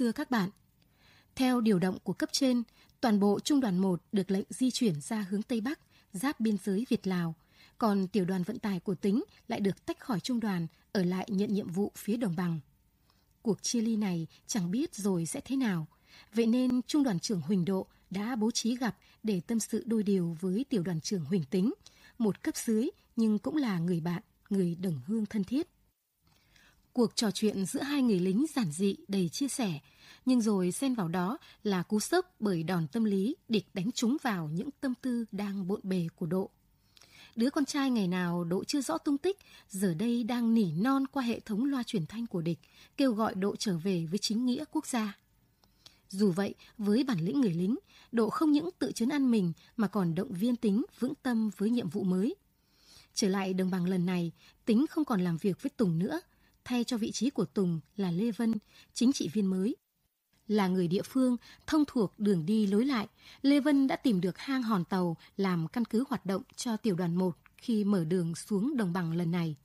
Thưa các bạn, theo điều động của cấp trên, toàn bộ Trung đoàn 1 được lệnh di chuyển ra hướng Tây Bắc, giáp biên giới Việt-Lào, còn tiểu đoàn vận tải của tính lại được tách khỏi trung đoàn, ở lại nhận nhiệm vụ phía đồng bằng. Cuộc chia ly này chẳng biết rồi sẽ thế nào, vậy nên Trung đoàn trưởng Huỳnh Độ đã bố trí gặp để tâm sự đôi điều với tiểu đoàn trưởng Huỳnh Tính, một cấp dưới nhưng cũng là người bạn, người đồng hương thân thiết. Cuộc trò chuyện giữa hai người lính giản dị đầy chia sẻ, nhưng rồi xen vào đó là cú sốc bởi đòn tâm lý địch đánh trúng vào những tâm tư đang bộn bề của Độ. Đứa con trai ngày nào Độ chưa rõ tung tích, giờ đây đang nỉ non qua hệ thống loa truyền thanh của địch, kêu gọi Độ trở về với chính nghĩa quốc gia. Dù vậy, với bản lĩnh người lính, Độ không những tự chấn an mình mà còn động viên tính vững tâm với nhiệm vụ mới. Trở lại đồng bằng lần này, tính không còn làm việc với Tùng nữa, thay cho vị trí của Tùng là Lê Vân, chính trị viên mới. Là người địa phương, thông thuộc đường đi lối lại, Lê Vân đã tìm được hang hòn tàu làm căn cứ hoạt động cho tiểu đoàn 1 khi mở đường xuống đồng bằng lần này.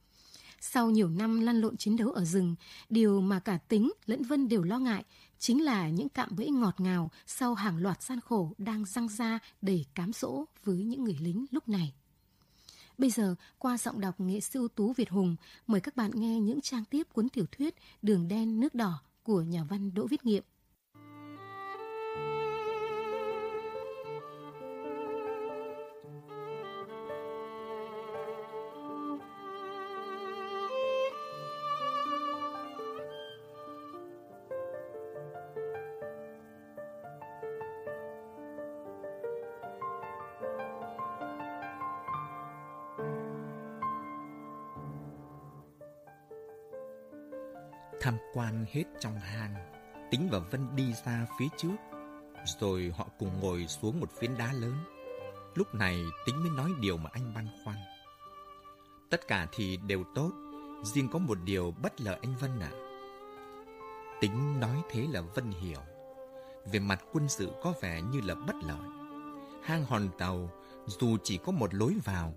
Sau nhiều năm lăn lộn chiến đấu ở rừng, điều mà cả tính lẫn Vân đều lo ngại chính là những cạm bẫy ngọt ngào sau hàng loạt gian khổ đang răng ra đầy cám dỗ với những người lính lúc này. Bây giờ, qua giọng đọc nghệ sĩ ưu tú Việt Hùng, mời các bạn nghe những trang tiếp cuốn tiểu thuyết Đường đen nước đỏ của nhà văn Đỗ Viết Nghiệm. Tham quan hết trong hang, Tính và Vân đi ra phía trước, rồi họ cùng ngồi xuống một phiến đá lớn. Lúc này Tính mới nói điều mà anh băn khoăn. Tất cả thì đều tốt, riêng có một điều bất lợi anh Vân ạ. À. Tính nói thế là Vân hiểu. Về mặt quân sự có vẻ như là bất lợi. Hang hòn tàu dù chỉ có một lối vào,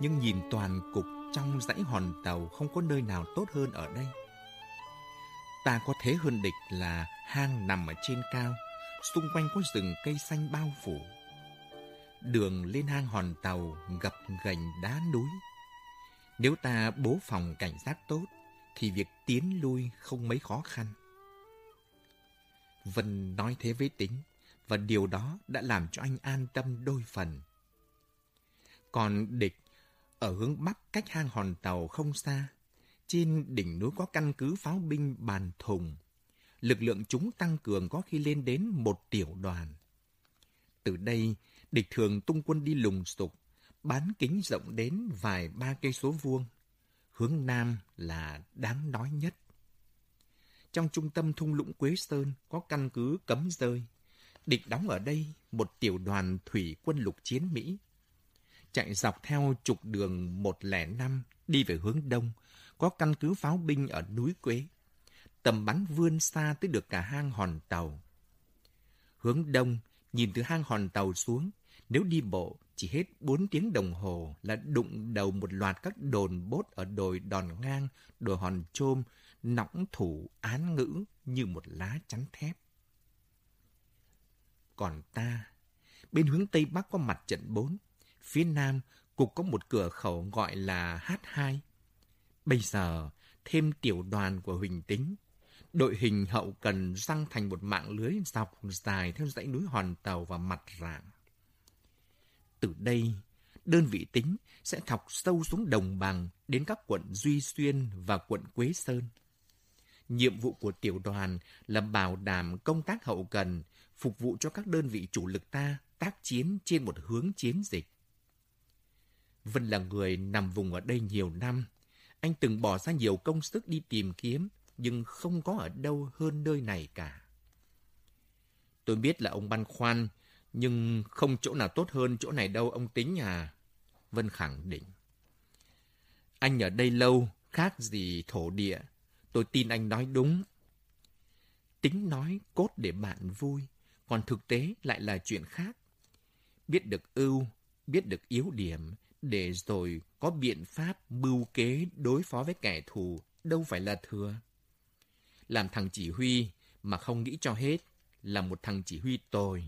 nhưng nhìn toàn cục trong dãy hòn tàu không có nơi nào tốt hơn ở đây. Ta có thế hơn địch là hang nằm ở trên cao, xung quanh có rừng cây xanh bao phủ. Đường lên hang hòn tàu gập ghềnh đá núi. Nếu ta bố phòng cảnh giác tốt, thì việc tiến lui không mấy khó khăn. Vân nói thế với tính, và điều đó đã làm cho anh an tâm đôi phần. Còn địch, ở hướng bắc cách hang hòn tàu không xa, trên đỉnh núi có căn cứ pháo binh bàn thùng. Lực lượng chúng tăng cường có khi lên đến một tiểu đoàn. Từ đây, địch thường tung quân đi lùng sục, bán kính rộng đến vài ba cây số vuông. Hướng Nam là đáng nói nhất. Trong trung tâm thung lũng Quế Sơn có căn cứ cấm rơi. Địch đóng ở đây một tiểu đoàn thủy quân lục chiến Mỹ. Chạy dọc theo trục đường 105 đi về hướng đông, có căn cứ pháo binh ở núi Quế. Tầm bắn vươn xa tới được cả hang hòn tàu. Hướng đông, nhìn từ hang hòn tàu xuống, nếu đi bộ chỉ hết 4 tiếng đồng hồ là đụng đầu một loạt các đồn bốt ở đồi đòn ngang, đồi hòn trôm, nõng thủ án ngữ như một lá chắn thép. Còn ta, bên hướng Tây Bắc có mặt trận 4, phía Nam cục có một cửa khẩu gọi là H2, Bây giờ, thêm tiểu đoàn của Huỳnh Tính, đội hình hậu cần răng thành một mạng lưới dọc dài theo dãy núi Hòn Tàu và mặt rạng. Từ đây, đơn vị tính sẽ thọc sâu xuống đồng bằng đến các quận Duy Xuyên và quận Quế Sơn. Nhiệm vụ của tiểu đoàn là bảo đảm công tác hậu cần, phục vụ cho các đơn vị chủ lực ta tác chiến trên một hướng chiến dịch. Vân là người nằm vùng ở đây nhiều năm, anh từng bỏ ra nhiều công sức đi tìm kiếm, nhưng không có ở đâu hơn nơi này cả. Tôi biết là ông băn khoăn, nhưng không chỗ nào tốt hơn chỗ này đâu ông tính à. Vân khẳng định. Anh ở đây lâu, khác gì thổ địa. Tôi tin anh nói đúng. Tính nói cốt để bạn vui, còn thực tế lại là chuyện khác. Biết được ưu, biết được yếu điểm, để rồi có biện pháp mưu kế đối phó với kẻ thù đâu phải là thừa. Làm thằng chỉ huy mà không nghĩ cho hết là một thằng chỉ huy tồi.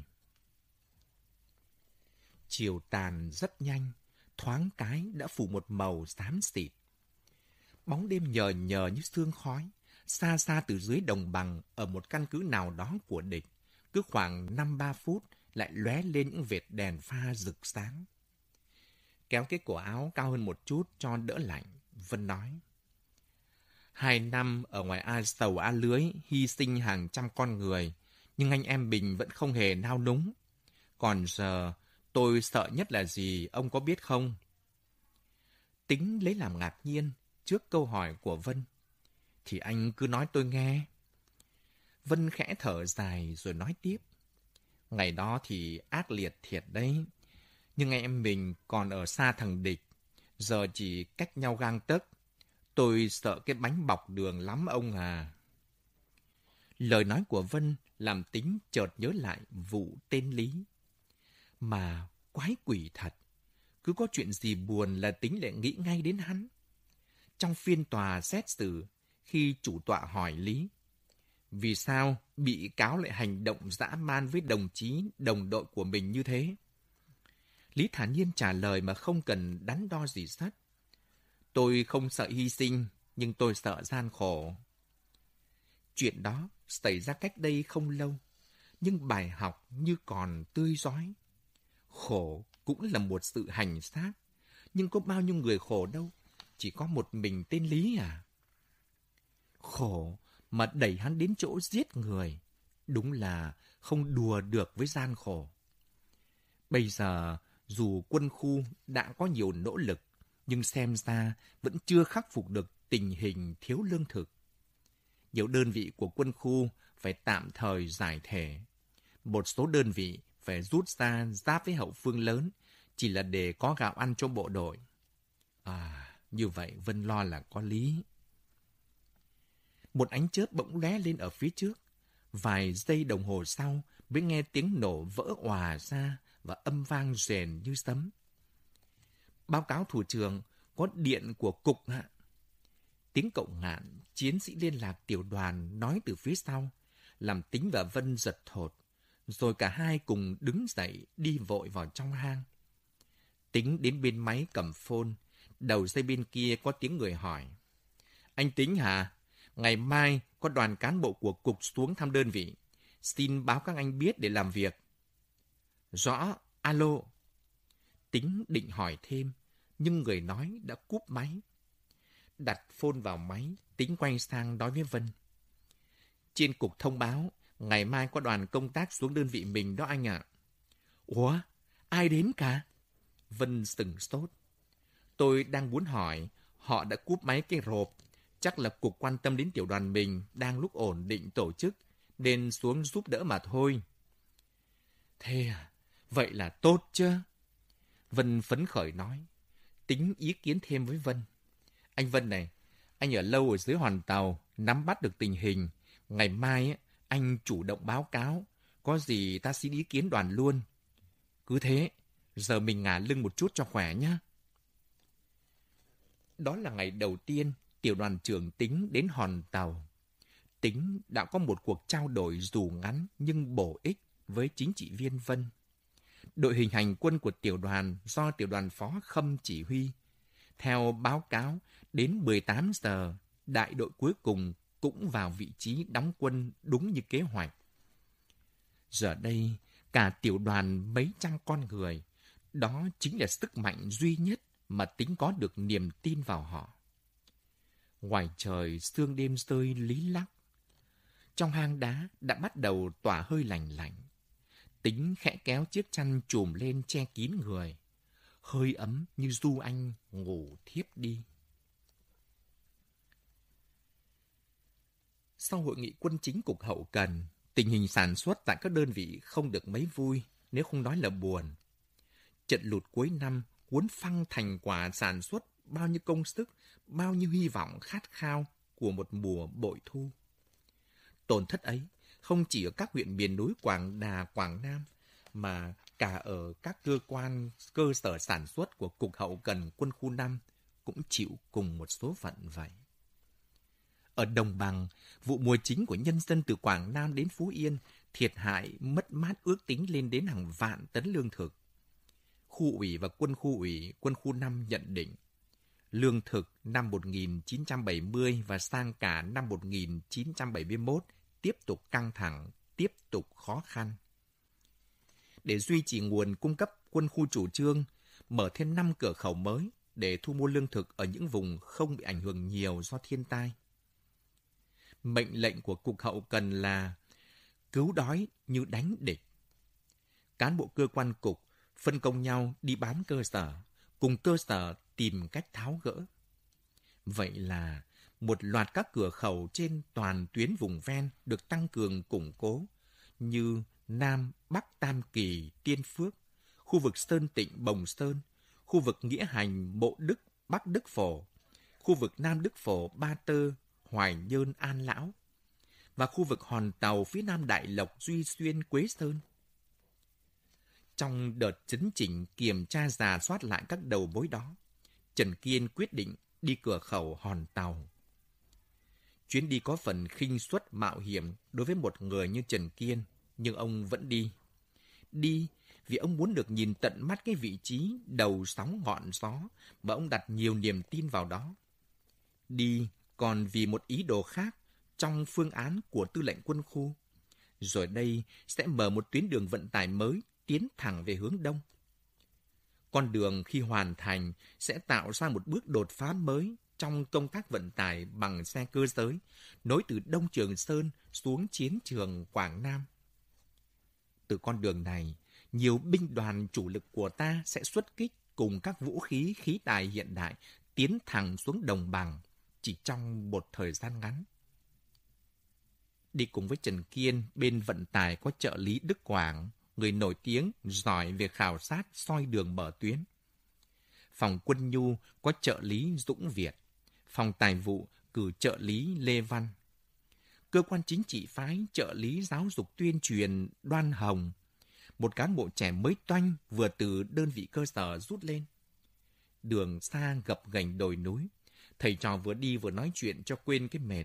Chiều tàn rất nhanh, thoáng cái đã phủ một màu xám xịt. Bóng đêm nhờ nhờ như sương khói, xa xa từ dưới đồng bằng ở một căn cứ nào đó của địch, cứ khoảng 5-3 phút lại lóe lên những vệt đèn pha rực sáng. Kéo cái cổ áo cao hơn một chút cho đỡ lạnh, Vân nói. Hai năm ở ngoài A sầu A lưới, hy sinh hàng trăm con người, nhưng anh em Bình vẫn không hề nao núng. Còn giờ, tôi sợ nhất là gì, ông có biết không? Tính lấy làm ngạc nhiên trước câu hỏi của Vân. Thì anh cứ nói tôi nghe. Vân khẽ thở dài rồi nói tiếp. Ngày đó thì ác liệt thiệt đấy. Nhưng anh em mình còn ở xa thằng địch. Giờ chỉ cách nhau gang tấc. Tôi sợ cái bánh bọc đường lắm ông à. Lời nói của Vân làm tính chợt nhớ lại vụ tên Lý. Mà quái quỷ thật. Cứ có chuyện gì buồn là tính lại nghĩ ngay đến hắn. Trong phiên tòa xét xử, khi chủ tọa hỏi Lý, vì sao bị cáo lại hành động dã man với đồng chí, đồng đội của mình như thế? Lý thản nhiên trả lời mà không cần đắn đo gì sắt. Tôi không sợ hy sinh, nhưng tôi sợ gian khổ. Chuyện đó xảy ra cách đây không lâu, nhưng bài học như còn tươi rói. Khổ cũng là một sự hành xác, nhưng có bao nhiêu người khổ đâu, chỉ có một mình tên Lý à. Khổ mà đẩy hắn đến chỗ giết người, đúng là không đùa được với gian khổ. Bây giờ, dù quân khu đã có nhiều nỗ lực, nhưng xem ra vẫn chưa khắc phục được tình hình thiếu lương thực. Nhiều đơn vị của quân khu phải tạm thời giải thể. Một số đơn vị phải rút ra giáp với hậu phương lớn, chỉ là để có gạo ăn cho bộ đội. À, như vậy Vân lo là có lý. Một ánh chớp bỗng lóe lên ở phía trước. Vài giây đồng hồ sau mới nghe tiếng nổ vỡ òa ra và âm vang rền như sấm. Báo cáo thủ trưởng có điện của cục hạ. Tiếng cậu ngạn, chiến sĩ liên lạc tiểu đoàn nói từ phía sau, làm tính và Vân giật thột. Rồi cả hai cùng đứng dậy đi vội vào trong hang. Tính đến bên máy cầm phone, đầu dây bên kia có tiếng người hỏi. Anh Tính hả? Ngày mai có đoàn cán bộ của cục xuống thăm đơn vị. Xin báo các anh biết để làm việc. Rõ, alo. Tính định hỏi thêm, nhưng người nói đã cúp máy. Đặt phone vào máy, tính quay sang nói với Vân. Trên cục thông báo, ngày mai có đoàn công tác xuống đơn vị mình đó anh ạ. Ủa, ai đến cả? Vân sừng sốt. Tôi đang muốn hỏi, họ đã cúp máy cái rộp Chắc là cục quan tâm đến tiểu đoàn mình đang lúc ổn định tổ chức, nên xuống giúp đỡ mà thôi. Thế à? Vậy là tốt chứ? Vân phấn khởi nói. Tính ý kiến thêm với Vân. Anh Vân này, anh ở lâu ở dưới hoàn tàu, nắm bắt được tình hình. Ngày mai anh chủ động báo cáo. Có gì ta xin ý kiến đoàn luôn. Cứ thế, giờ mình ngả lưng một chút cho khỏe nhé. Đó là ngày đầu tiên tiểu đoàn trưởng Tính đến hòn tàu. Tính đã có một cuộc trao đổi dù ngắn nhưng bổ ích với chính trị viên Vân. Đội hình hành quân của tiểu đoàn do tiểu đoàn phó Khâm chỉ huy. Theo báo cáo, đến 18 giờ, đại đội cuối cùng cũng vào vị trí đóng quân đúng như kế hoạch. Giờ đây, cả tiểu đoàn mấy trăm con người, đó chính là sức mạnh duy nhất mà tính có được niềm tin vào họ. Ngoài trời sương đêm rơi lý lắc. Trong hang đá đã bắt đầu tỏa hơi lành lạnh. Tính khẽ kéo chiếc chăn trùm lên che kín người. Hơi ấm như du anh ngủ thiếp đi. Sau hội nghị quân chính cục hậu cần, tình hình sản xuất tại các đơn vị không được mấy vui, nếu không nói là buồn. Trận lụt cuối năm cuốn phăng thành quả sản xuất bao nhiêu công sức bao nhiêu hy vọng khát khao của một mùa bội thu. Tổn thất ấy không chỉ ở các huyện miền núi Quảng Đà, Quảng Nam, mà cả ở các cơ quan, cơ sở sản xuất của Cục Hậu Cần Quân khu 5 cũng chịu cùng một số phận vậy. Ở đồng bằng, vụ mùa chính của nhân dân từ Quảng Nam đến Phú Yên thiệt hại mất mát ước tính lên đến hàng vạn tấn lương thực. Khu ủy và quân khu ủy, quân khu 5 nhận định lương thực năm 1970 và sang cả năm 1971 tiếp tục căng thẳng, tiếp tục khó khăn. Để duy trì nguồn cung cấp, quân khu chủ trương mở thêm 5 cửa khẩu mới để thu mua lương thực ở những vùng không bị ảnh hưởng nhiều do thiên tai. Mệnh lệnh của Cục Hậu Cần là cứu đói như đánh địch. Cán bộ cơ quan cục phân công nhau đi bám cơ sở, cùng cơ sở tìm cách tháo gỡ. Vậy là một loạt các cửa khẩu trên toàn tuyến vùng ven được tăng cường củng cố như Nam, Bắc Tam Kỳ, Tiên Phước, khu vực Sơn Tịnh, Bồng Sơn, khu vực Nghĩa Hành, Bộ Đức, Bắc Đức Phổ, khu vực Nam Đức Phổ, Ba Tơ, Hoài Nhơn, An Lão và khu vực Hòn Tàu phía Nam Đại Lộc, Duy Xuyên, Quế Sơn. Trong đợt chấn chỉnh kiểm tra giả soát lại các đầu mối đó, Trần Kiên quyết định đi cửa khẩu Hòn Tàu. Chuyến đi có phần khinh suất mạo hiểm đối với một người như Trần Kiên, nhưng ông vẫn đi. Đi vì ông muốn được nhìn tận mắt cái vị trí đầu sóng ngọn gió mà ông đặt nhiều niềm tin vào đó. Đi còn vì một ý đồ khác trong phương án của tư lệnh quân khu. Rồi đây sẽ mở một tuyến đường vận tải mới tiến thẳng về hướng đông. Con đường khi hoàn thành sẽ tạo ra một bước đột phá mới trong công tác vận tải bằng xe cơ giới, nối từ Đông Trường Sơn xuống chiến trường Quảng Nam. Từ con đường này, nhiều binh đoàn chủ lực của ta sẽ xuất kích cùng các vũ khí khí tài hiện đại tiến thẳng xuống đồng bằng chỉ trong một thời gian ngắn. Đi cùng với Trần Kiên, bên vận tải có trợ lý Đức Quảng, người nổi tiếng giỏi về khảo sát soi đường mở tuyến. Phòng quân nhu có trợ lý Dũng Việt, phòng tài vụ cử trợ lý Lê Văn. Cơ quan chính trị phái trợ lý giáo dục tuyên truyền Đoan Hồng, một cán bộ trẻ mới toanh vừa từ đơn vị cơ sở rút lên. Đường xa gập gành đồi núi, thầy trò vừa đi vừa nói chuyện cho quên cái mệt.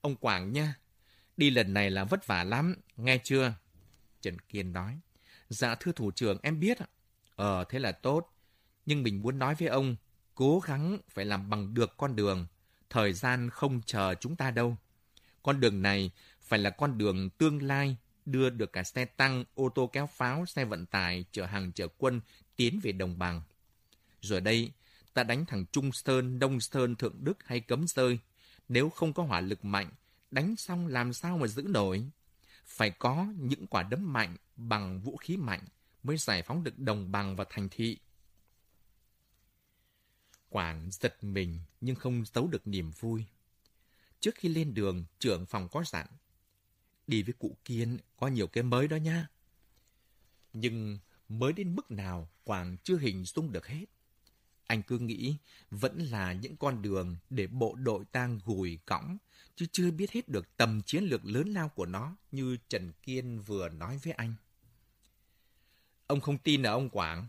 Ông Quảng nha, đi lần này là vất vả lắm, nghe chưa? Trần Kiên nói. Dạ thưa thủ trưởng, em biết ạ. Ờ, thế là tốt. Nhưng mình muốn nói với ông, cố gắng phải làm bằng được con đường. Thời gian không chờ chúng ta đâu. Con đường này phải là con đường tương lai đưa được cả xe tăng, ô tô kéo pháo, xe vận tải, chở hàng chở quân tiến về đồng bằng. Rồi đây, ta đánh thằng Trung Sơn, Đông Sơn, Thượng Đức hay Cấm Rơi. Nếu không có hỏa lực mạnh, đánh xong làm sao mà giữ nổi? Phải có những quả đấm mạnh bằng vũ khí mạnh mới giải phóng được đồng bằng và thành thị. Quảng giật mình nhưng không giấu được niềm vui. Trước khi lên đường, trưởng phòng có dặn. Đi với cụ Kiên có nhiều cái mới đó nha. Nhưng mới đến mức nào Quảng chưa hình dung được hết. Anh cứ nghĩ vẫn là những con đường để bộ đội tang gùi cõng, chứ chưa biết hết được tầm chiến lược lớn lao của nó như Trần Kiên vừa nói với anh. Ông không tin là ông Quảng?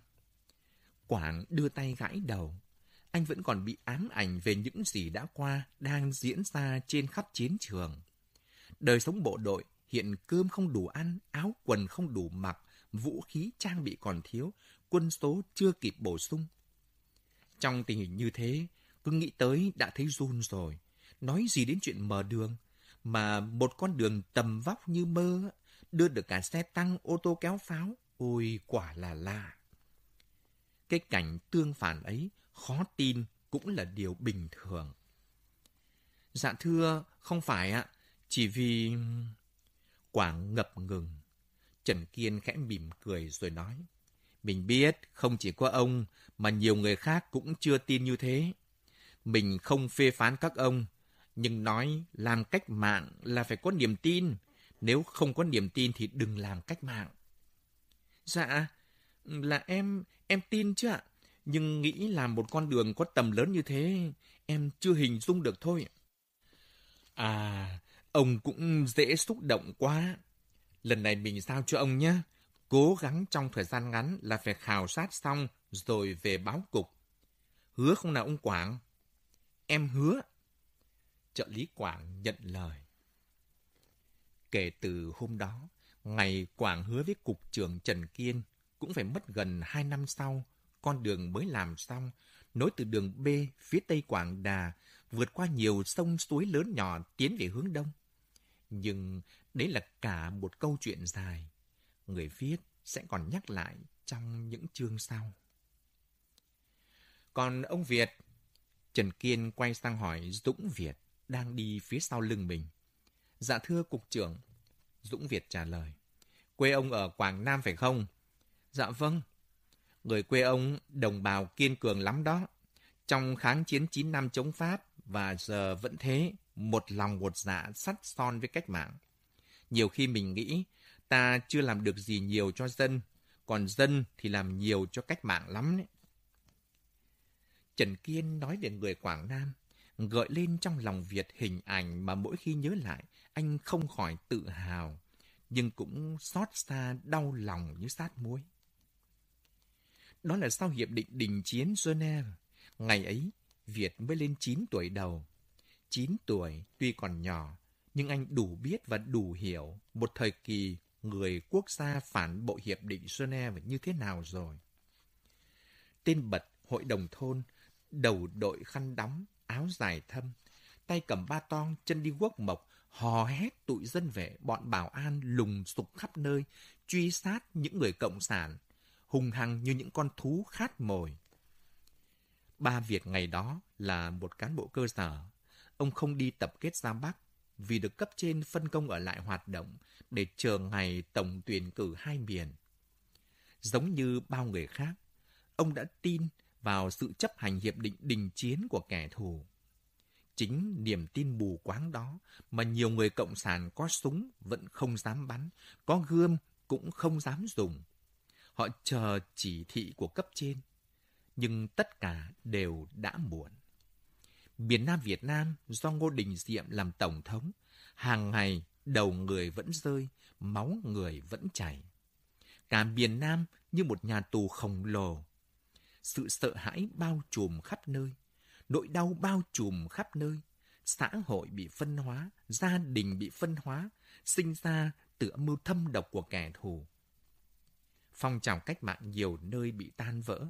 Quảng đưa tay gãi đầu. Anh vẫn còn bị ám ảnh về những gì đã qua đang diễn ra trên khắp chiến trường. Đời sống bộ đội hiện cơm không đủ ăn, áo quần không đủ mặc, vũ khí trang bị còn thiếu, quân số chưa kịp bổ sung. Trong tình hình như thế, cứ nghĩ tới đã thấy run rồi. Nói gì đến chuyện mở đường, mà một con đường tầm vóc như mơ, đưa được cả xe tăng, ô tô kéo pháo, ôi quả là lạ. Cái cảnh tương phản ấy, khó tin cũng là điều bình thường. Dạ thưa, không phải ạ, chỉ vì... Quảng ngập ngừng. Trần Kiên khẽ mỉm cười rồi nói. Mình biết không chỉ có ông mà nhiều người khác cũng chưa tin như thế. Mình không phê phán các ông, nhưng nói làm cách mạng là phải có niềm tin. Nếu không có niềm tin thì đừng làm cách mạng. Dạ, là em, em tin chứ ạ. Nhưng nghĩ làm một con đường có tầm lớn như thế, em chưa hình dung được thôi. À, ông cũng dễ xúc động quá. Lần này mình giao cho ông nhé. Cố gắng trong thời gian ngắn là phải khảo sát xong rồi về báo cục. Hứa không nào ông Quảng? Em hứa. trợ lý Quảng nhận lời. Kể từ hôm đó, ngày Quảng hứa với Cục trưởng Trần Kiên cũng phải mất gần hai năm sau, con đường mới làm xong, nối từ đường B phía tây Quảng Đà, vượt qua nhiều sông suối lớn nhỏ tiến về hướng đông. Nhưng đấy là cả một câu chuyện dài. Người viết sẽ còn nhắc lại trong những chương sau. Còn ông Việt, Trần Kiên quay sang hỏi Dũng Việt đang đi phía sau lưng mình. Dạ thưa cục trưởng, Dũng Việt trả lời. Quê ông ở Quảng Nam phải không? Dạ vâng. Người quê ông đồng bào kiên cường lắm đó. Trong kháng chiến 9 năm chống Pháp và giờ vẫn thế, một lòng một dạ sắt son với cách mạng. Nhiều khi mình nghĩ ta chưa làm được gì nhiều cho dân, còn dân thì làm nhiều cho cách mạng lắm đấy. Trần Kiên nói về người Quảng Nam, gợi lên trong lòng Việt hình ảnh mà mỗi khi nhớ lại, anh không khỏi tự hào, nhưng cũng xót xa đau lòng như sát muối. Đó là sau Hiệp định Đình Chiến Geneva. Ngày ấy, Việt mới lên 9 tuổi đầu. 9 tuổi tuy còn nhỏ, nhưng anh đủ biết và đủ hiểu một thời kỳ người quốc gia phản bộ Hiệp định Geneva như thế nào rồi. Tên bật hội đồng thôn, đầu đội khăn đóng, áo dài thâm, tay cầm ba tong, chân đi quốc mộc, hò hét tụi dân vệ, bọn bảo an lùng sục khắp nơi, truy sát những người cộng sản, hung hăng như những con thú khát mồi. Ba Việt ngày đó là một cán bộ cơ sở. Ông không đi tập kết ra Bắc vì được cấp trên phân công ở lại hoạt động để chờ ngày tổng tuyển cử hai miền. Giống như bao người khác, ông đã tin vào sự chấp hành hiệp định đình chiến của kẻ thù. Chính niềm tin mù quáng đó mà nhiều người cộng sản có súng vẫn không dám bắn, có gươm cũng không dám dùng. Họ chờ chỉ thị của cấp trên, nhưng tất cả đều đã muộn. Miền Nam Việt Nam do Ngô Đình Diệm làm tổng thống, hàng ngày đầu người vẫn rơi, máu người vẫn chảy. Cả miền Nam như một nhà tù khổng lồ. Sự sợ hãi bao trùm khắp nơi, nỗi đau bao trùm khắp nơi. Xã hội bị phân hóa, gia đình bị phân hóa, sinh ra từ âm mưu thâm độc của kẻ thù. Phong trào cách mạng nhiều nơi bị tan vỡ.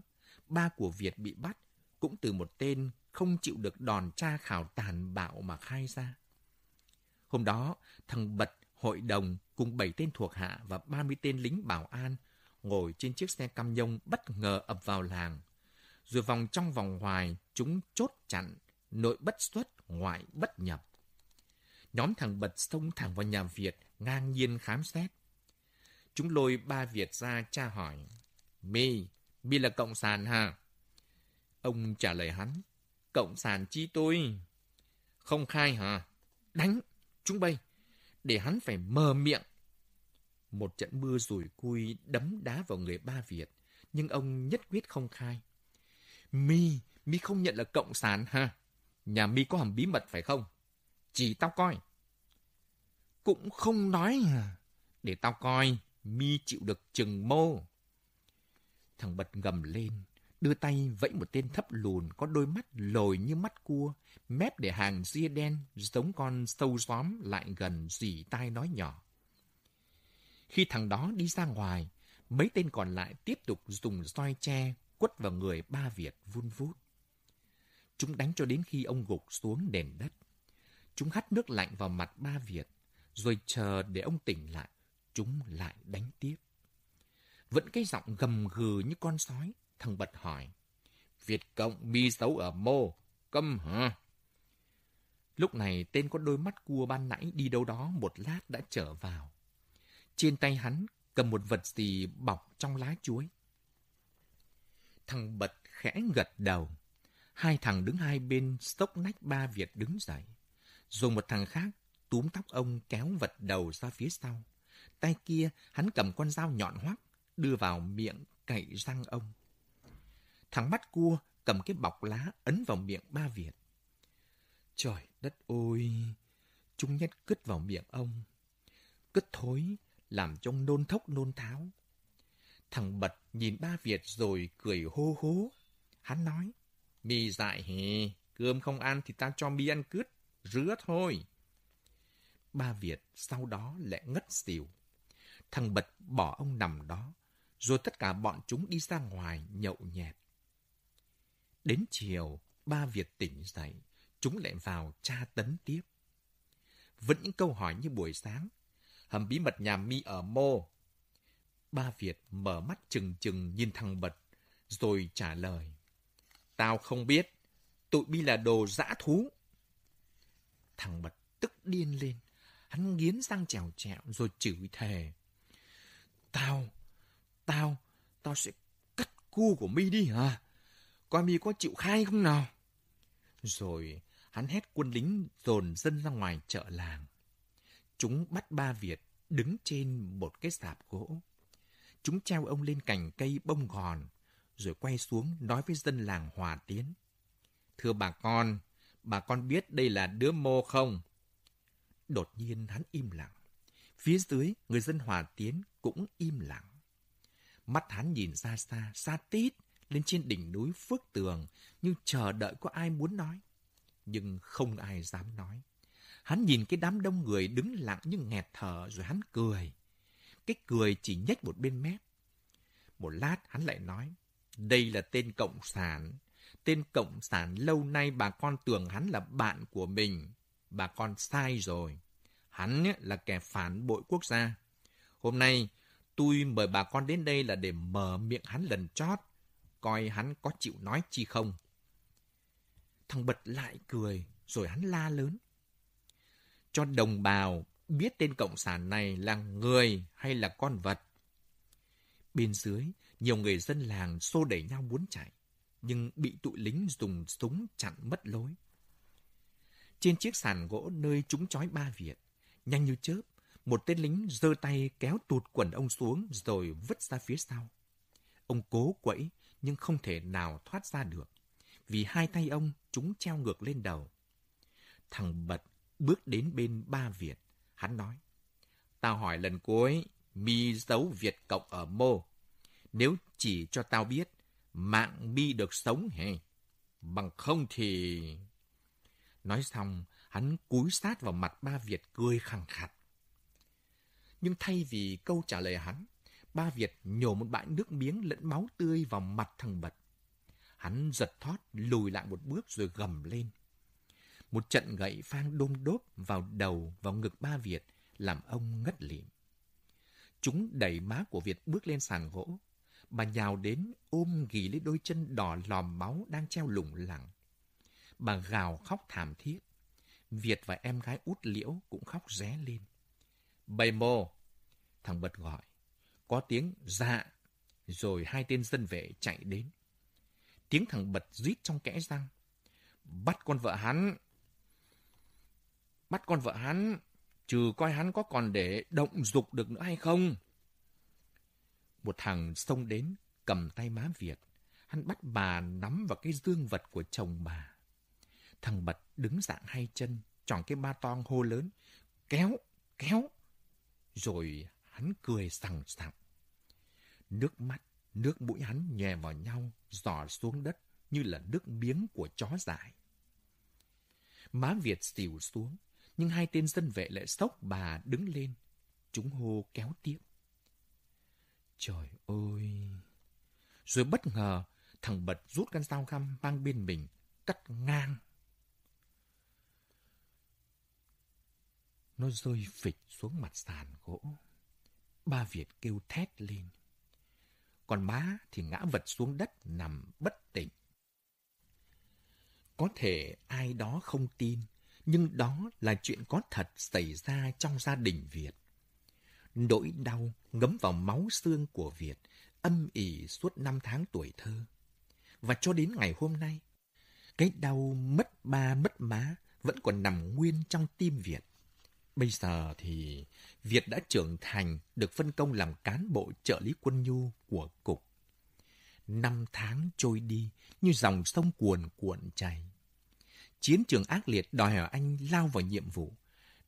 Ba của Việt bị bắt cũng từ một tên không chịu được đòn tra khảo tàn bạo mà khai ra. Hôm đó, thằng Bật hội đồng cùng 7 tên thuộc hạ và 30 tên lính bảo an ngồi trên chiếc xe cam nhông bất ngờ ập vào làng. Rồi vòng trong vòng ngoài, chúng chốt chặn, nội bất xuất, ngoại bất nhập. Nhóm thằng Bật xông thẳng vào nhà Việt, ngang nhiên khám xét. Chúng lôi ba Việt ra tra hỏi. Mi, Mi là cộng sản hả? Ông trả lời hắn. Cộng sản chi tôi? Không khai hả? Đánh, chúng bay, để hắn phải mờ miệng. Một trận mưa rủi cui đấm đá vào người ba Việt, nhưng ông nhất quyết không khai. Mi, Mi không nhận là cộng sản ha? Nhà Mi có hầm bí mật phải không? Chỉ tao coi. Cũng không nói à. Để tao coi, Mi chịu được chừng mô. Thằng Bật gầm lên, đưa tay vẫy một tên thấp lùn có đôi mắt lồi như mắt cua, mép để hàng ria đen giống con sâu xóm lại gần dì tai nói nhỏ. Khi thằng đó đi ra ngoài, mấy tên còn lại tiếp tục dùng roi tre quất vào người ba Việt vun vút. Chúng đánh cho đến khi ông gục xuống nền đất. Chúng hắt nước lạnh vào mặt ba Việt, rồi chờ để ông tỉnh lại. Chúng lại đánh tiếp. Vẫn cái giọng gầm gừ như con sói, thằng Bật hỏi. Việt Cộng bi xấu ở mô, câm hả? Lúc này tên có đôi mắt cua ban nãy đi đâu đó một lát đã trở vào. Trên tay hắn cầm một vật gì bọc trong lá chuối. Thằng Bật khẽ gật đầu. Hai thằng đứng hai bên sốc nách ba Việt đứng dậy. Rồi một thằng khác túm tóc ông kéo vật đầu ra phía sau. Tay kia hắn cầm con dao nhọn hoắt đưa vào miệng cậy răng ông. Thằng mắt cua cầm cái bọc lá ấn vào miệng ba Việt. Trời đất ơi! Chúng nhét cứt vào miệng ông. Cứt thối, làm cho ông nôn thốc nôn tháo. Thằng Bật nhìn ba Việt rồi cười hô hố. Hắn nói, mi dại hề, cơm không ăn thì ta cho mi ăn cứt. rứa thôi. Ba Việt sau đó lại ngất xỉu. Thằng Bật bỏ ông nằm đó, rồi tất cả bọn chúng đi ra ngoài nhậu nhẹt. Đến chiều, ba Việt tỉnh dậy, chúng lại vào tra tấn tiếp. Vẫn những câu hỏi như buổi sáng. Hầm bí mật nhà mi ở mô. Ba Việt mở mắt chừng chừng nhìn thằng Bật, rồi trả lời. Tao không biết, tụi bi là đồ dã thú. Thằng Bật tức điên lên, hắn nghiến răng trèo trẹo rồi chửi thề. Tao, tao, tao sẽ cắt cu của mi đi hả? Coi mi có chịu khai không nào? Rồi hắn hét quân lính dồn dân ra ngoài chợ làng. Chúng bắt ba Việt đứng trên một cái sạp gỗ. Chúng treo ông lên cành cây bông gòn, rồi quay xuống nói với dân làng Hòa Tiến. Thưa bà con, bà con biết đây là đứa mô không? Đột nhiên hắn im lặng. Phía dưới, người dân Hòa Tiến cũng im lặng. Mắt hắn nhìn ra xa, xa tít, lên trên đỉnh núi Phước Tường, như chờ đợi có ai muốn nói. Nhưng không ai dám nói. Hắn nhìn cái đám đông người đứng lặng như nghẹt thở rồi hắn cười. Cái cười chỉ nhếch một bên mép. Một lát hắn lại nói, đây là tên Cộng sản. Tên Cộng sản lâu nay bà con tưởng hắn là bạn của mình. Bà con sai rồi. Hắn là kẻ phản bội quốc gia. Hôm nay, tôi mời bà con đến đây là để mở miệng hắn lần chót, coi hắn có chịu nói chi không. Thằng Bật lại cười, rồi hắn la lớn. Cho đồng bào biết tên Cộng sản này là người hay là con vật. Bên dưới, nhiều người dân làng xô đẩy nhau muốn chạy, nhưng bị tụi lính dùng súng chặn mất lối. Trên chiếc sàn gỗ nơi chúng trói ba Việt, nhanh như chớp, một tên lính giơ tay kéo tụt quần ông xuống rồi vứt ra phía sau. Ông cố quẫy nhưng không thể nào thoát ra được, vì hai tay ông chúng treo ngược lên đầu. Thằng Bật bước đến bên ba Việt, hắn nói, Tao hỏi lần cuối, mi giấu Việt Cộng ở mô. Nếu chỉ cho tao biết, mạng mi được sống hề. Bằng không thì... Nói xong, hắn cúi sát vào mặt ba Việt cười khẳng khặt. Nhưng thay vì câu trả lời hắn, ba Việt nhổ một bãi nước miếng lẫn máu tươi vào mặt thằng Bật. Hắn giật thót, lùi lại một bước rồi gầm lên. Một trận gậy phang đôm đốp vào đầu, vào ngực ba Việt, làm ông ngất lịm. Chúng đẩy má của Việt bước lên sàn gỗ. Bà nhào đến ôm ghì lấy đôi chân đỏ lòm máu đang treo lủng lẳng. Bà gào khóc thảm thiết. Việt và em gái út liễu cũng khóc ré lên. Bầy mô! Thằng Bật gọi. Có tiếng dạ. Rồi hai tên dân vệ chạy đến. Tiếng thằng Bật rít trong kẽ răng. Bắt con vợ hắn! Bắt con vợ hắn! Trừ coi hắn có còn để động dục được nữa hay không? Một thằng xông đến, cầm tay má Việt. Hắn bắt bà nắm vào cái dương vật của chồng bà. Thằng Bật đứng dạng hai chân, tròn cái ba toang hô lớn. Kéo, kéo. Rồi hắn cười sằng sặc. Nước mắt, nước mũi hắn nhè vào nhau, giò xuống đất như là nước miếng của chó dại. Má Việt xỉu xuống, nhưng hai tên dân vệ lại sốc bà đứng lên. Chúng hô kéo tiếp. Trời ơi! Rồi bất ngờ, thằng Bật rút con dao găm mang bên mình, cắt ngang. Nó rơi phịch xuống mặt sàn gỗ. Ba Việt kêu thét lên. Còn má thì ngã vật xuống đất nằm bất tỉnh. Có thể ai đó không tin, nhưng đó là chuyện có thật xảy ra trong gia đình Việt. Nỗi đau ngấm vào máu xương của Việt, âm ỉ suốt năm tháng tuổi thơ. Và cho đến ngày hôm nay, cái đau mất ba mất má vẫn còn nằm nguyên trong tim Việt. Bây giờ thì Việt đã trưởng thành được phân công làm cán bộ trợ lý quân nhu của cục. Năm tháng trôi đi như dòng sông cuồn cuộn chảy. Chiến trường ác liệt đòi hỏi anh lao vào nhiệm vụ,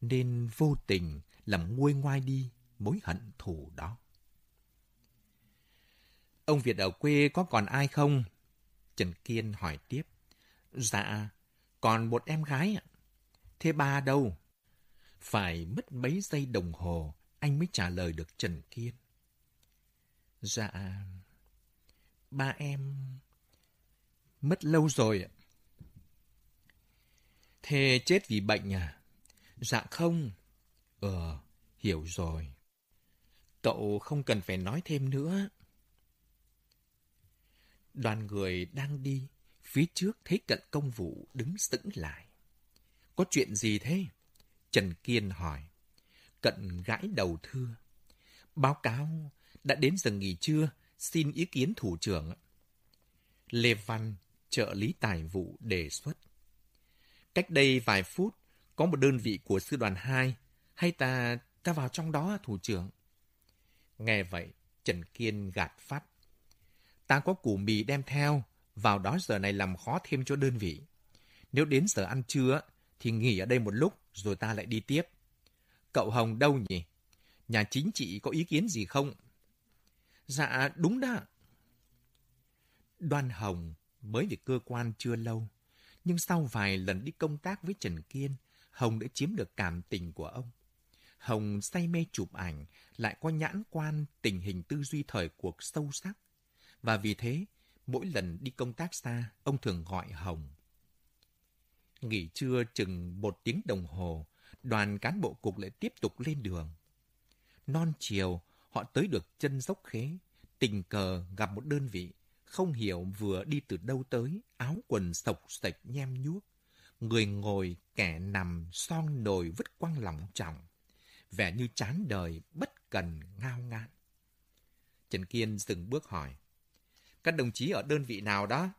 nên vô tình làm nguôi ngoai đi mối hận thù đó. Ông Việt ở quê có còn ai không? Trần Kiên hỏi tiếp. Dạ, còn một em gái ạ. Thế ba đâu? Phải mất mấy giây đồng hồ, anh mới trả lời được Trần Kiên. Dạ, ba em mất lâu rồi ạ. Thế chết vì bệnh à? Dạ không. Ờ, hiểu rồi. Cậu không cần phải nói thêm nữa. Đoàn người đang đi, phía trước thấy cận công vụ đứng sững lại. Có chuyện gì thế? Trần Kiên hỏi. Cận gãi đầu thưa. Báo cáo, đã đến giờ nghỉ trưa, xin ý kiến thủ trưởng. Lê Văn, trợ lý tài vụ đề xuất. Cách đây vài phút, có một đơn vị của sư đoàn 2, hay ta, ta vào trong đó, thủ trưởng? Nghe vậy, Trần Kiên gạt phát. Ta có củ mì đem theo, vào đó giờ này làm khó thêm cho đơn vị. Nếu đến giờ ăn trưa, thì nghỉ ở đây một lúc, rồi ta lại đi tiếp. Cậu Hồng đâu nhỉ? Nhà chính trị có ý kiến gì không? Dạ, đúng đó. Đoan Hồng mới về cơ quan chưa lâu, nhưng sau vài lần đi công tác với Trần Kiên, Hồng đã chiếm được cảm tình của ông. Hồng say mê chụp ảnh, lại có nhãn quan tình hình tư duy thời cuộc sâu sắc. Và vì thế, mỗi lần đi công tác xa, ông thường gọi Hồng. Nghỉ trưa chừng một tiếng đồng hồ, đoàn cán bộ cục lại tiếp tục lên đường. Non chiều, họ tới được chân dốc khế, tình cờ gặp một đơn vị, không hiểu vừa đi từ đâu tới, áo quần sộc sạch nhem nhuốc. Người ngồi, kẻ nằm, son nồi vứt quăng lòng trọng. Vẻ như chán đời, bất cần, ngao ngán. Trần Kiên dừng bước hỏi. Các đồng chí ở đơn vị nào đó?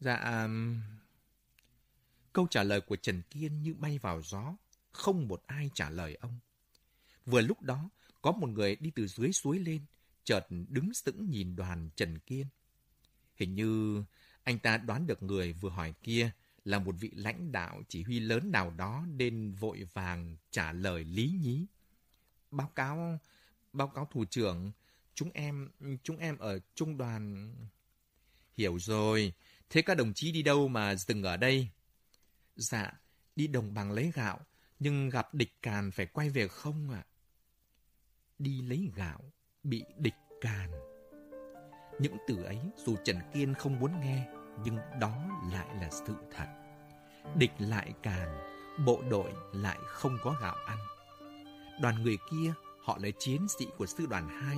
Dạ... Câu trả lời của Trần Kiên như bay vào gió, không một ai trả lời ông. Vừa lúc đó, có một người đi từ dưới suối lên, chợt đứng sững nhìn đoàn Trần Kiên. Hình như anh ta đoán được người vừa hỏi kia là một vị lãnh đạo chỉ huy lớn nào đó nên vội vàng trả lời lý nhí. Báo cáo, báo cáo thủ trưởng, chúng em, chúng em ở trung đoàn... Hiểu rồi, thế các đồng chí đi đâu mà dừng ở đây? Dạ, đi đồng bằng lấy gạo, nhưng gặp địch càn phải quay về không ạ? À? Đi lấy gạo, bị địch càn. Những từ ấy dù Trần Kiên không muốn nghe, nhưng đó lại là sự thật. Địch lại càn, bộ đội lại không có gạo ăn. Đoàn người kia, họ là chiến sĩ của sư đoàn 2,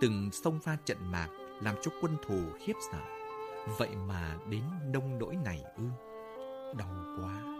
từng xông pha trận mạc, làm cho quân thù khiếp sợ. Vậy mà đến nông nỗi này ư, đau quá.